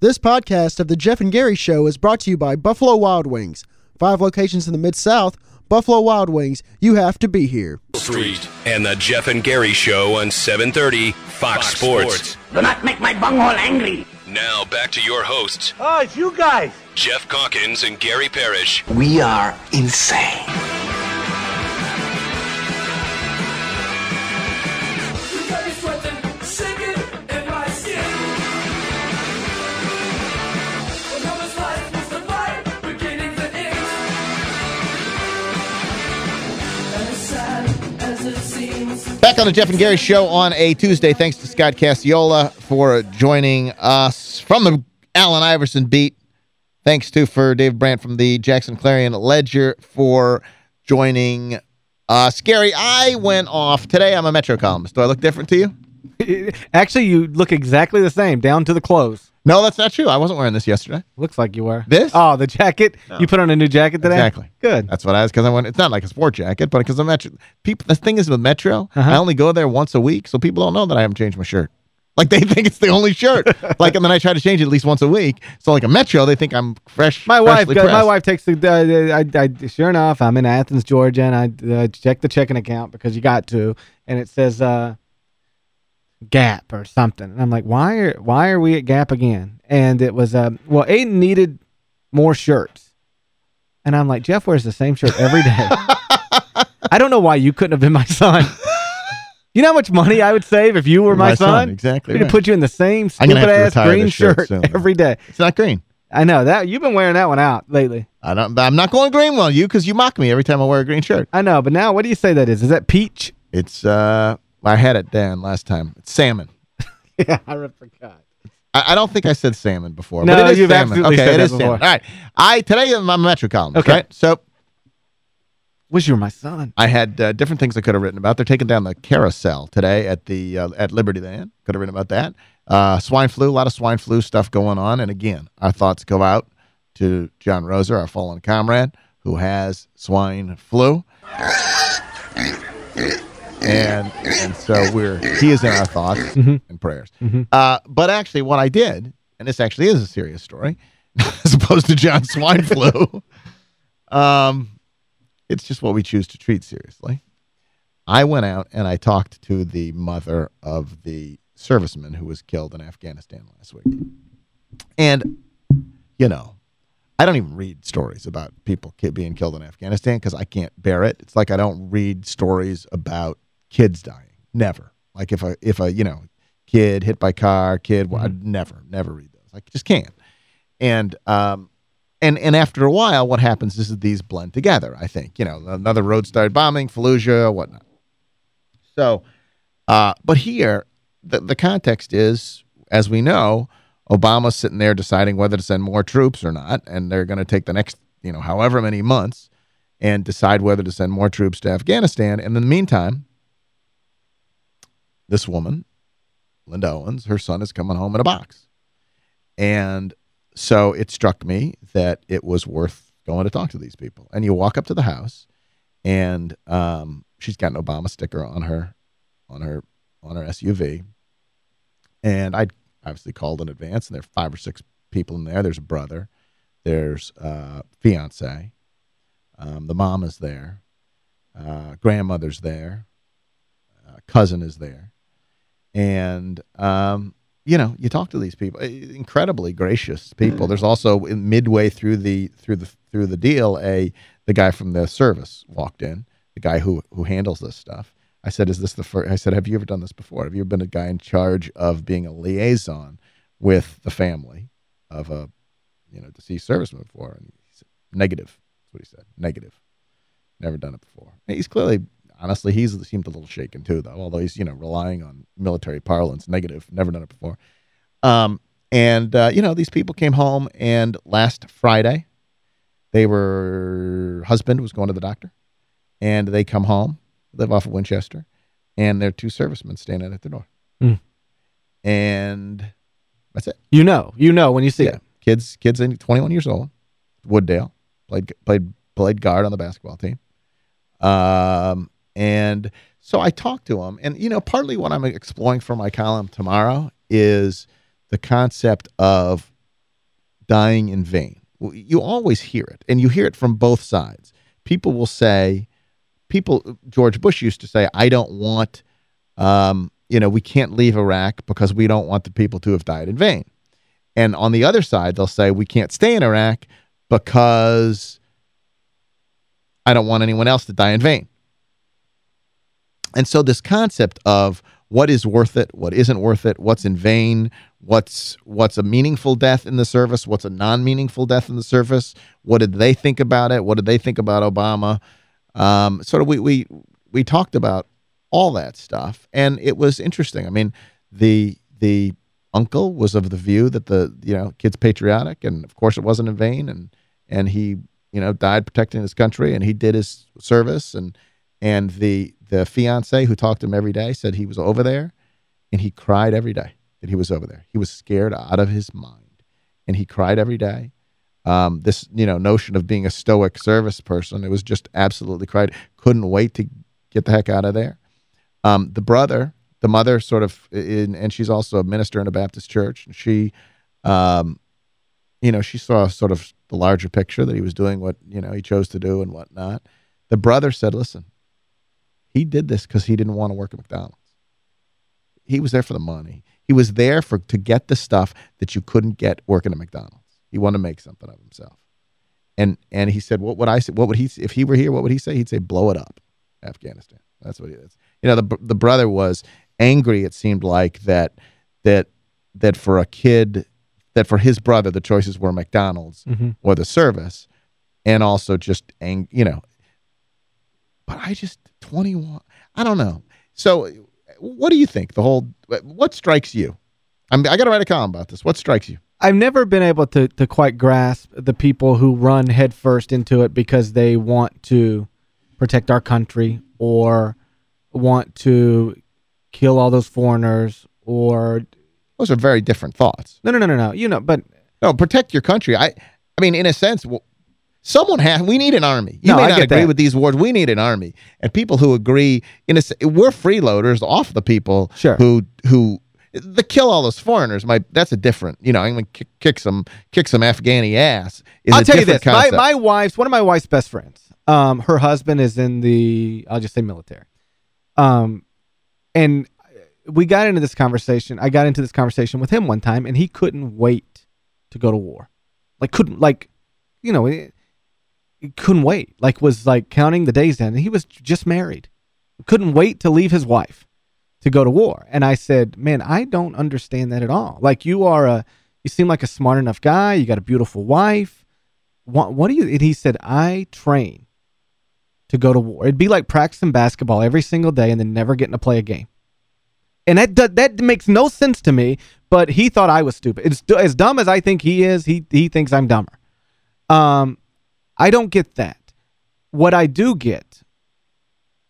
This podcast of The Geoff and Gary Show is brought to you by Buffalo Wild Wings. Five locations in the Mid-South, Buffalo Wild Wings, you have to be here. Street and the Geoff and Gary Show on 730 Fox, Sports. Do not make my bunghole angry. Now back to your hosts, Oh, it's you guys. Geoff Calkins and Gary Parrish. We are insane. On the Geoff and Gary Show on a Tuesday. Thanks to Scott Cacciola for joining us from the Allen Iverson beat. Thanks to for Dave Brandt from the Jackson Clarion Ledger for joining us. Gary, I went off. Today I'm a Metro columnist. Do I look different to you? Actually, you look exactly the same, down to the clothes. No, that's not true. I wasn't wearing this yesterday. Looks like you were. This? Oh, the jacket? You put on a new jacket today? Exactly. Good. That's what I was, because I went, it's not like a sport jacket, but because I'm Metro. People, the thing is with Metro, Uh-huh. I only go there once a week, so people don't know that I haven't changed my shirt. Like, they think it's the only shirt. like, and then I try to change it at least once a week. So, like a Metro, they think I'm fresh. My wife, freshly my wife takes the. Uh, I, I, sure enough, I'm in Athens, Georgia, and I uh, check the checking account because you got to, and it says uh, Gap or something, and I'm like, why are why are we at Gap again? And it was um, well, Aiden needed more shirts, and I'm like, Geoff wears the same shirt every day. I don't know why you couldn't have been my son. You know how much money I would save if you were my, My son, son? exactly We'd right. put you in the same I'm gonna stupid have to ass retire green shirt shirt every day. It's not green. I know that you've been wearing that one out lately. I don't, I'm not going green well, you, because you mock me every time I wear a green shirt. I know, but now what do you say that is? Is that peach? It's, uh, I had it down last time. It's salmon. yeah, I forgot. I, I don't think I said salmon before, No, but it is you've salmon. absolutely okay, said it is before. salmon. All right. I, today I'm a Metro columnist, Okay. right? So, Wish you were my son. I had uh, different things I could have written about. They're taking down the carousel today at the uh, at Libertyland. Could have written about that. Uh, swine flu, a lot of swine flu stuff going on. And again, our thoughts go out to John Roser, our fallen comrade, who has swine flu. And and so we're he is in our thoughts and prayers. Uh, but actually, what I did, and this actually is a serious story, as opposed to John swine flu. Um, it's just what we choose to treat seriously. I went out and I talked to the mother of the serviceman who was killed in Afghanistan last week. And, you know, I don't even read stories about people being killed in Afghanistan because I can't bear it. It's like I don't read stories about kids dying. Never. Like if a, if a, you know, kid hit by car, kid, well, I'd never, never read those. I just can't. And, um, and and after a while, what happens is that these blend together. I think you know another road started bombing, Fallujah, whatnot. So, uh, but here the the context is, as we know, Obama's sitting there deciding whether to send more troops or not, and they're going to take the next you know however many months and decide whether to send more troops to Afghanistan. And in the meantime, this woman, Linda Owens, her son is coming home in a box, and so it struck me that it was worth going to talk to these people. And you walk up to the house, and um, she's got an Obama sticker on her, on her, on her SUV. And I obviously called in advance, and there are five or six people in there. There's a brother, there's a fiance, um, the mom is there, uh, grandmother's there, uh, cousin is there, and um, you know, you talk to these people, eh, incredibly gracious people. There's also in- midway through the through the through the deal, a the guy from the service walked in, the guy who who handles this stuff. I said, "Is this the first? I said, "Have you ever done this before? Have you ever been a guy in charge of being a liaison with the family of a you know deceased serviceman before?" And he said, "Negative." That's what he said. Negative. Never done it before. And He's clearly, honestly, he's seemed a little shaken too, though. Although he's you know relying on military parlance. Negative. Never done it before. Um, and uh, you know these people came home, and last Friday, they were husband was going to the doctor, and they come home, live off of Winchester, and their two servicemen standing at the door, Hmm. and that's it. You know. You know when you see Yeah, it. kids, kids, in 21 years old, Wooddale played played played guard on the basketball team, um, and so I talked to him, and you know, partly what I'm exploring for my column tomorrow is the concept of dying in vain. You always hear it, and you hear it from both sides. People will say, people, George Bush used to say, I don't want, um, you know, we can't leave Iraq because we don't want the people to have died in vain. And on the other side, they'll say, we can't stay in Iraq because I don't want anyone else to die in vain. And so this concept of what is worth it, what isn't worth it, what's in vain, what's what's a meaningful death in the service, what's a non-meaningful death in the service, what did they think about it, what did they think about Obama? Um, sort of we we we talked about all that stuff, and it was interesting. I mean, the the uncle was of the view that the you know kid's patriotic, and of course it wasn't in vain, and and he you know died protecting his country, and he did his service, and and the the fiance who talked to him every day said he was over there, and he cried every day that he was over there. He was scared out of his mind, and he cried every day. Um, this you know notion of being a stoic service person, it was just absolutely cried. Couldn't wait to get the heck out of there. Um, the brother, the mother, sort of, in, and she's also a minister in a Baptist church. And she, um, you know, she saw sort of the larger picture that he was doing what you know he chose to do and whatnot. The brother said, "Listen, he did this because he didn't want to work at McDonald's. He was there for the money. He was there for to get the stuff that you couldn't get working at McDonald's. He wanted to make something of himself." And and he said, "What would I say? What would he if he were here? What would he say? He'd say, blow it up, Afghanistan. That's what he is. You know, the the brother was angry. It seemed like that that that for a kid that for his brother the choices were McDonald's mm-hmm. or the service, and also just ang- you know. But I just twenty one. I don't know. So, what do you think? The whole what strikes you? I'm, I got to write a column about this. What strikes you? I've never been able to to quite grasp the people who run headfirst into it because they want to protect our country or want to kill all those foreigners or Those are very different thoughts. no no no no no you know but No, protect your country. I, I mean, in a sense, someone has. We need an army. You No, may I not agree that. with these wars. We need an army, and people who agree. In a, we're freeloaders off the people Sure. who who the kill all those foreigners. My that's a different. You know, I'm gonna kick, kick some kick some Afghani ass. Is I'll tell you this Concept. my my wife's one of my wife's best friends um her husband is in the I'll just say military um and we got into this conversation I got into this conversation with him one time and he couldn't wait to go to war like couldn't like you know he couldn't wait. Like was like counting the days down. And he was just married. Couldn't wait to leave his wife to go to war. And I said man I don't understand that at all. Like you are a you seem like a smart enough guy. You got a beautiful wife. What, what do you and he said I train to go to war. It'd be like practicing basketball every single day and then never getting to play a game. And that that makes no sense to me but he thought I was stupid. It's as dumb as I think he is he he thinks I'm dumber. Um I don't get that. What I do get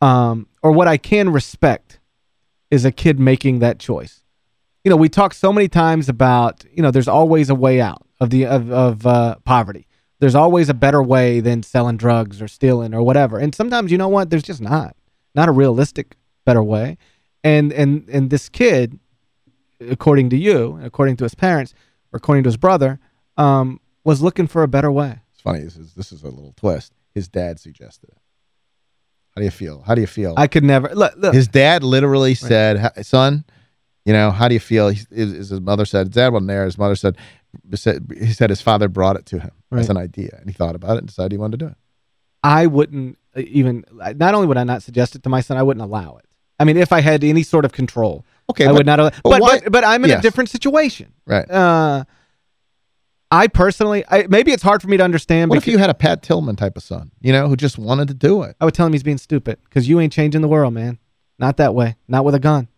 um or what I can respect is a kid making that choice. You know we talk so many times about you know there's always a way out of the of, of uh, poverty. There's always a better way than selling drugs or stealing or whatever. And sometimes you know what? There's just not not a realistic better way. And and and this kid according to you according to his parents or according to his brother um was looking for a better way funny. This is this is a little twist. His dad suggested it. How do you feel? How do you feel? i could never look, look His dad literally said, "Son, you know, how do you feel?" He, his, his mother said, "His dad wasn't there." His mother said, "He said his father brought it to him as an idea, and he thought about it and decided he wanted to do it." I wouldn't uh, even not only would I not suggest it to my son I wouldn't allow it I mean if I had any sort of control Okay, I but- would not allow, but but, but but I'm in a different situation Right. uh I personally I maybe it's hard for me to understand What if you had a Pat Tillman type of son, you know, who just wanted to do it? I would tell him he's being stupid because you ain't changing the world man not that way not with a gun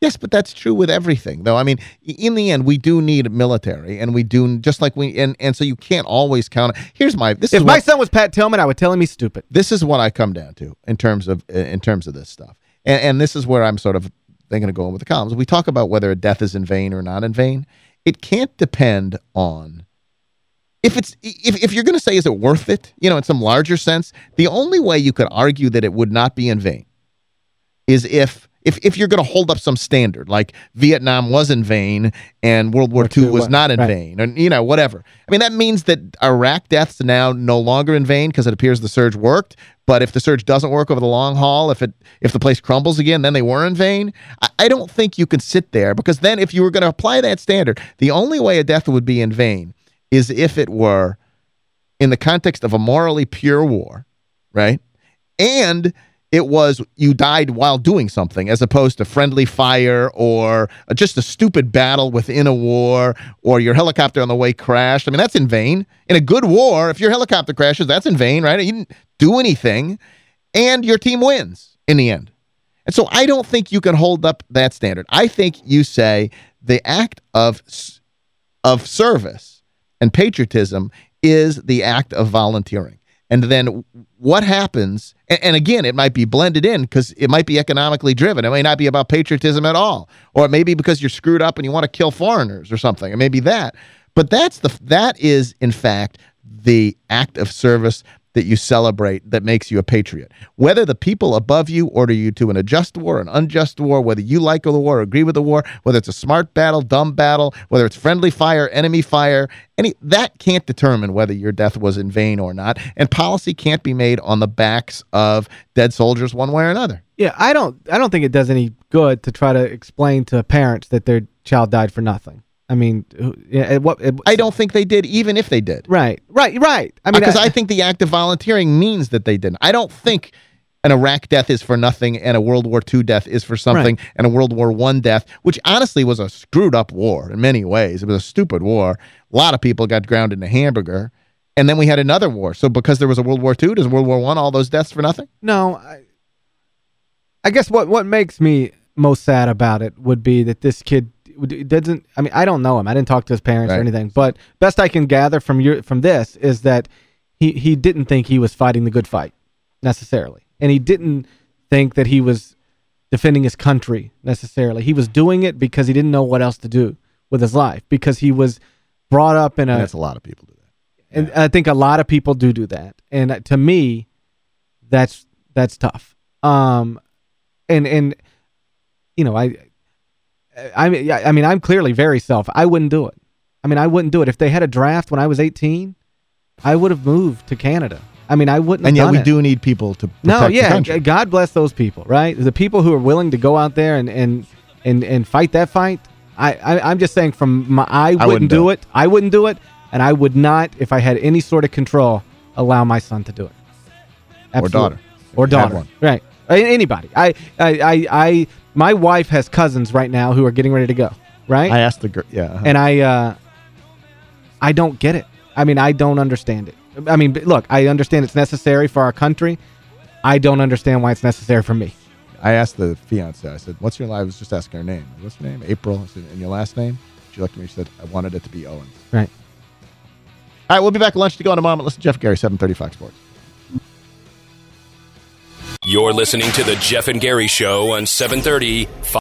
Yes, but that's true with everything, though. I mean, in the end, we do need a military, and we do just like we and and so you can't always count. Here's my this if is my what, son was Pat Tillman I would tell him he's stupid this is what I come down to in terms of in terms of this stuff, and and this is where I'm sort of thinking of going with the columns. We talk about whether a death is in vain or not in vain. It can't depend on if it's if if you're going to say is it worth it, you know, in some larger sense. The only way you could argue that it would not be in vain is if If, if you're going to hold up some standard, like Vietnam was in vain and World War II was not in right. vain, and you know, whatever. I mean, that means that Iraq deaths now no longer in vain because it appears the surge worked. But if the surge doesn't work over the long haul, if it if the place crumbles again, then they were in vain. I, I don't think you can sit there because then if you were going to apply that standard, the only way a death would be in vain is if it were in the context of a morally pure war, right? And it was you died while doing something as opposed to friendly fire or just a stupid battle within a war or your helicopter on the way crashed. I mean, that's in vain. In a good war, if your helicopter crashes, that's in vain, right? You didn't do anything and your team wins in the end. And so I don't think you can hold up that standard. I think you say the act of of service and patriotism is the act of volunteering. And then what happens, and, again, it might be blended in because it might be economically driven. It may not be about patriotism at all. Or it may be because you're screwed up and you want to kill foreigners or something. It may be that. But that's the that is, in fact, the act of service that you celebrate that makes you a patriot. Whether the people above you order you to an unjust war, an unjust war, whether you like the war, or agree with the war, whether it's a smart battle, dumb battle, whether it's friendly fire, enemy fire, any that can't determine whether your death was in vain or not. And policy can't be made on the backs of dead soldiers one way or another. Yeah, I don't I don't think it does any good to try to explain to parents that their child died for nothing. I mean, yeah, what? it- I don't think they did, even if they did. Right, right, right. I mean, uh, because I, think the act of volunteering means that they didn't. I don't think an Iraq death is for nothing and a World War II death is for something and a World War One death, which honestly was a screwed up war in many ways. It was a stupid war. A lot of people got grounded in a hamburger. And then we had another war. So because there was a World War II, does World War One all those deaths for nothing? No, I, I guess what what makes me most sad about it would be that this kid doesn't. I mean, I don't know him. I didn't talk to his parents or anything. But best I can gather from your from this is that he he didn't think he was fighting the good fight necessarily, and he didn't think that he was defending his country necessarily. He was doing it because he didn't know what else to do with his life because he was brought up in a And that's a lot of people do that. and I think a lot of people do do that. And uh, to me, that's that's tough. Um, and and you know, I I mean, yeah, I mean, I'm clearly very self. I wouldn't do it. I mean, I wouldn't do it if they had a draft when I was 18. I would have moved to Canada. I mean, I wouldn't. And yet we it. do need people to protect No, yeah. God bless those people, right? The people who are willing to go out there and and and, and fight that fight. I, I I'm just saying from my I wouldn't, wouldn't do do it. I wouldn't do it, and I would not if I had any sort of control allow my son to do it. Absolutely. daughter, Or you had daughter. Right. Anybody. I, I I I my wife has cousins right now who are getting ready to go, right? I asked the girl, yeah. uh-huh. and I uh, I don't get it. I mean, I don't understand it. I mean, look, I understand it's necessary for our country. I don't understand why it's necessary for me. I asked the fiance. I said, "What's your?" I was just asking her name. What's her name? April. I said, "And your last name?" She looked at me. She said, "I wanted it to be Owens." Right. All right, we'll be back at lunch to go in a moment. Listen to Geoff Gary, seven thirty Fox Sports. You're listening to the Geoff and Gary Show on 730 Fox.